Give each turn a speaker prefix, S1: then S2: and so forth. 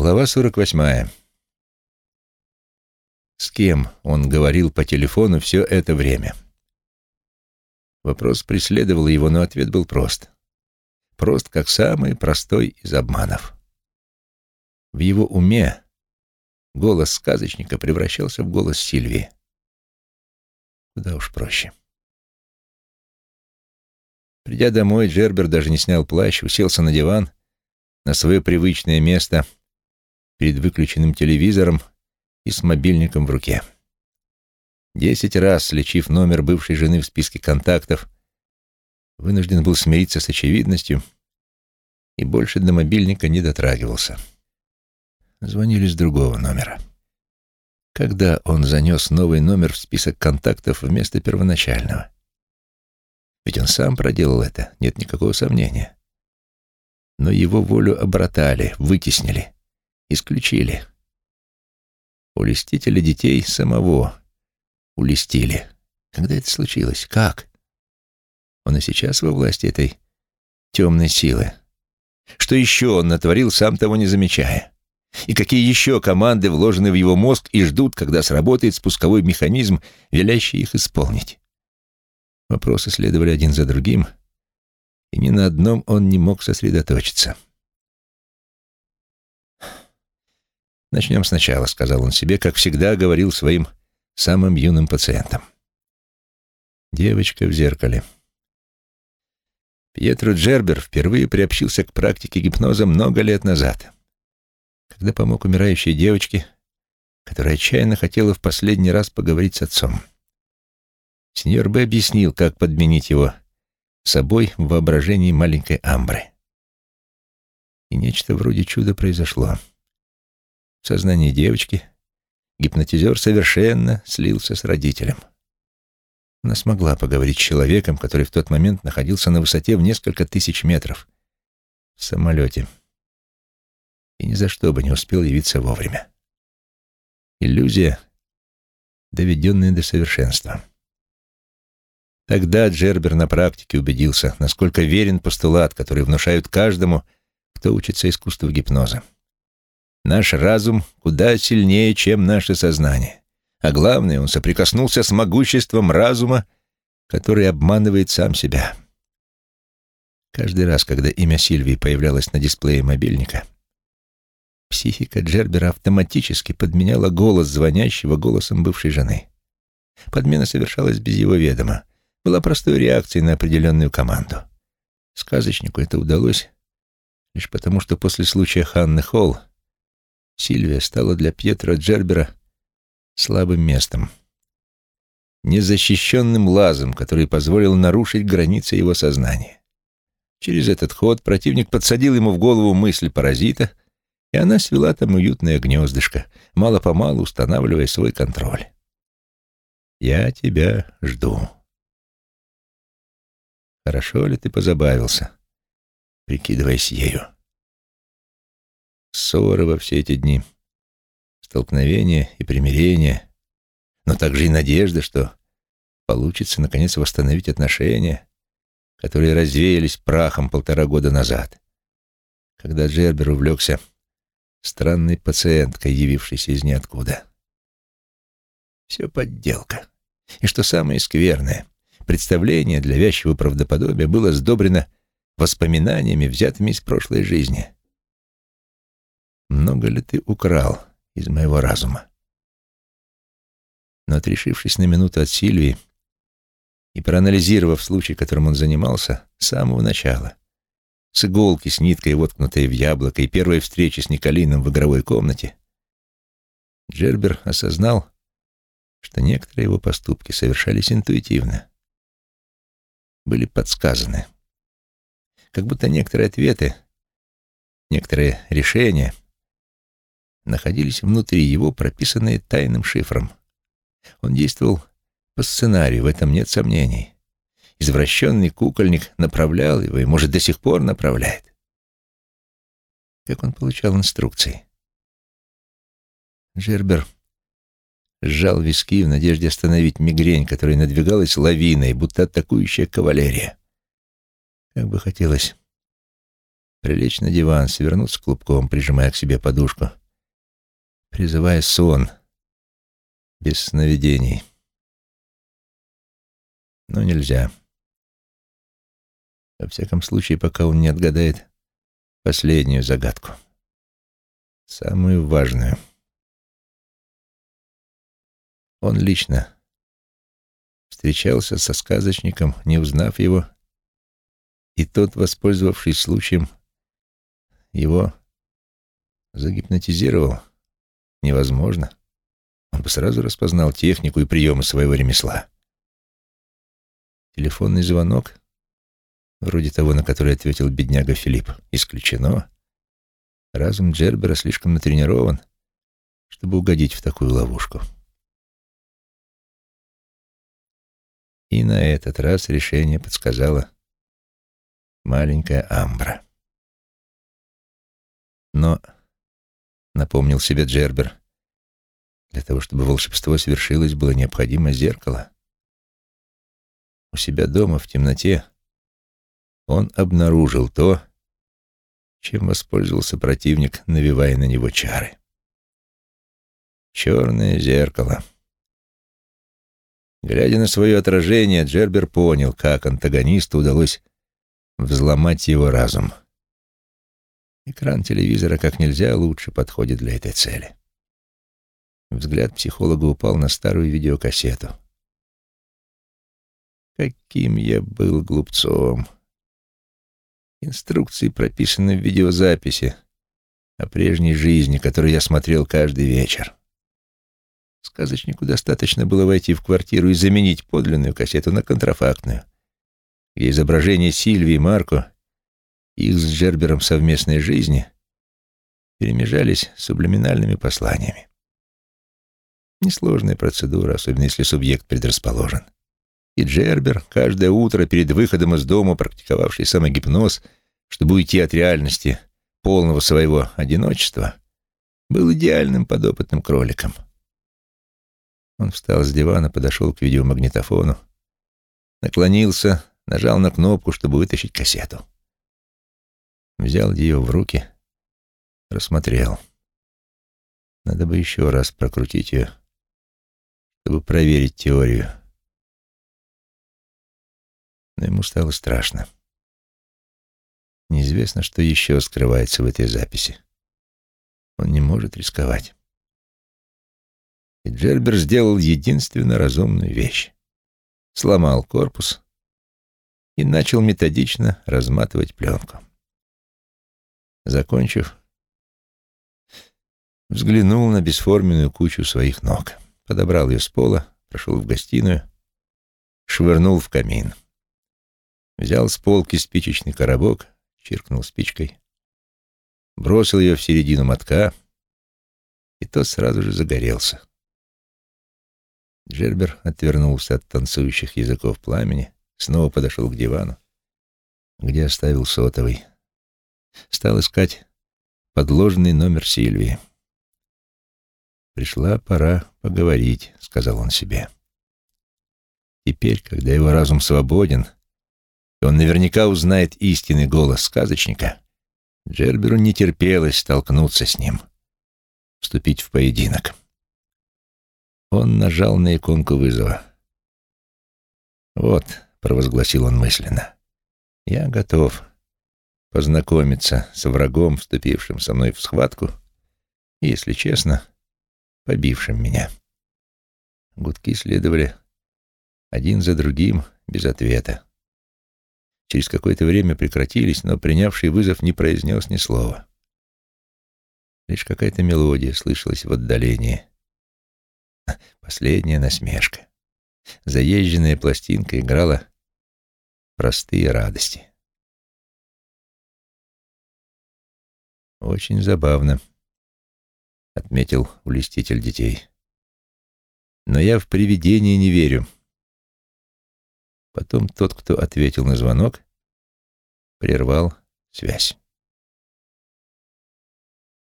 S1: Глава 48. С кем он говорил по телефону все это время? Вопрос преследовал его, но ответ был прост. Прост, как самый простой из обманов. В его уме голос сказочника превращался в голос Сильвии. Куда уж проще. Придя домой, Джербер даже не снял плащ, уселся на диван, на свое привычное место — перед выключенным телевизором и с мобильником в руке. Десять раз, слечив номер бывшей жены в списке контактов, вынужден был смириться с очевидностью и больше до мобильника не дотрагивался. Звонили с другого номера. Когда он занес новый номер в список контактов вместо первоначального? Ведь он сам проделал это, нет никакого сомнения. Но его волю обратали, вытеснили — исключили. Улестители детей самого улестили. Когда это случилось? Как? Он и сейчас во власти этой темной силы. Что еще он натворил, сам того не замечая? И какие еще команды вложены в его мозг и ждут, когда сработает спусковой механизм, велящий их исполнить? Вопросы следовали один за другим, и ни на одном он не мог сосредоточиться. — «Начнем сначала», — сказал он себе, как всегда говорил своим самым юным пациентам. Девочка в зеркале. Пьетро Джербер впервые приобщился к практике гипноза много лет назад, когда помог умирающей девочке, которая отчаянно хотела в последний раз поговорить с отцом. Сеньор Б. объяснил, как подменить его собой в воображении маленькой Амбры. И нечто вроде чуда произошло. В сознании девочки гипнотизер совершенно слился с родителем. Она смогла поговорить с человеком, который в тот момент находился на высоте в несколько тысяч метров в самолете и ни за что бы не успел явиться вовремя. Иллюзия, доведенная до совершенства. Тогда Джербер на практике убедился, насколько верен постулат, который внушают каждому, кто учится искусству гипноза. Наш разум куда сильнее, чем наше сознание. А главное, он соприкоснулся с могуществом разума, который обманывает сам себя. Каждый раз, когда имя Сильвии появлялось на дисплее мобильника, психика Джербера автоматически подменяла голос звонящего голосом бывшей жены. Подмена совершалась без его ведома, была простой реакцией на определенную команду. Сказочнику это удалось лишь потому, что после случая Ханны Холл Сильвия стала для Пьетро Джербера слабым местом, незащищенным лазом, который позволил нарушить границы его сознания. Через этот ход противник подсадил ему в голову мысль паразита, и она свела там уютное гнездышко, мало-помалу устанавливая свой контроль. «Я тебя жду». Хорошо ли ты позабавился, прикидываясь ею? Ссоры во все эти дни, столкновения и примирения, но также и надежда, что получится, наконец, восстановить отношения, которые развеялись прахом полтора года назад, когда Джербер увлекся странной пациенткой, явившейся из ниоткуда. Все подделка. И что самое скверное, представление для вязчего правдоподобия было сдобрено воспоминаниями, взятыми из прошлой жизни. Много ли ты украл из моего разума? Но отрешившись на минуту от Сильвии и проанализировав случай, которым он занимался, с самого начала, с иголки с ниткой, воткнутой в яблоко, и первой встречи с Николином в игровой комнате, Джербер осознал, что некоторые его поступки совершались интуитивно, были подсказаны. Как будто некоторые ответы, некоторые решения — находились внутри его, прописанные тайным шифром. Он действовал по сценарию, в этом нет сомнений. Извращенный кукольник направлял его и, может, до сих пор направляет. Как он получал инструкции? Джербер сжал виски в надежде остановить мигрень, которая надвигалась лавиной, будто атакующая кавалерия. Как бы хотелось прилечь на диван, свернуться клубком, прижимая к себе подушку, призывая сон, без сновидений. Но нельзя. Во всяком случае, пока он не отгадает последнюю загадку. Самую важную. Он лично встречался со сказочником, не узнав его, и тот, воспользовавшись случаем, его загипнотизировал. Невозможно. Он бы сразу распознал технику и приемы своего ремесла. Телефонный звонок, вроде того, на который ответил бедняга Филипп, исключено. Разум Джербера слишком натренирован, чтобы угодить в такую ловушку. И на этот раз решение подсказала маленькая Амбра. Но, напомнил себе Джербер, для того, чтобы волшебство свершилось, было необходимо зеркало. У себя дома, в темноте, он обнаружил то, чем воспользовался противник, навевая на него чары. Черное зеркало. Глядя на свое отражение, Джербер понял, как антагонисту удалось взломать его разум. Экран телевизора как нельзя лучше подходит для этой цели. Взгляд психолога упал на старую видеокассету. Каким я был глупцом. Инструкции прописаны в видеозаписи о прежней жизни, которую я смотрел каждый вечер. Сказочнику достаточно было войти в квартиру и заменить подлинную кассету на контрафактную, где изображение Сильвии Марко, их с Джербером совместной жизни, перемежались сублиминальными посланиями. Несложная процедура, особенно если субъект предрасположен. И Джербер, каждое утро перед выходом из дома, практиковавший самогипноз, чтобы уйти от реальности полного своего одиночества, был идеальным подопытным кроликом. Он встал с дивана, подошел к видеомагнитофону, наклонился, нажал на кнопку, чтобы вытащить кассету. Взял ее в руки, рассмотрел. Надо бы еще раз прокрутить ее чтобы проверить теорию. Но ему стало страшно. Неизвестно, что еще скрывается в этой записи. Он не может рисковать. И Джербер сделал единственно разумную вещь. Сломал корпус и начал методично разматывать пленку. Закончив, взглянул на бесформенную кучу своих ног подобрал ее с пола, прошел в гостиную, швырнул в камин. Взял с полки спичечный коробок, чиркнул спичкой, бросил ее в середину мотка, и тот сразу же загорелся. Джербер отвернулся от танцующих языков пламени, снова подошел к дивану, где оставил сотовый. Стал искать подложный номер Сильвии. «Пришла пора поговорить», — сказал он себе. Теперь, когда его разум свободен, и он наверняка узнает истинный голос сказочника, Джерберу не терпелось столкнуться с ним, вступить в поединок. Он нажал на иконку вызова. «Вот», — провозгласил он мысленно, — «я готов познакомиться с врагом, вступившим со мной в схватку, и, если честно, — побившим меня. Гудки следовали один за другим, без ответа. Через какое-то время прекратились, но принявший вызов не произнес ни слова. Лишь какая-то мелодия слышалась в отдалении. Последняя насмешка. Заезженная пластинка играла простые радости. Очень забавно отметил улеститель детей. Но я в привидения не верю. Потом тот, кто ответил на звонок, прервал связь.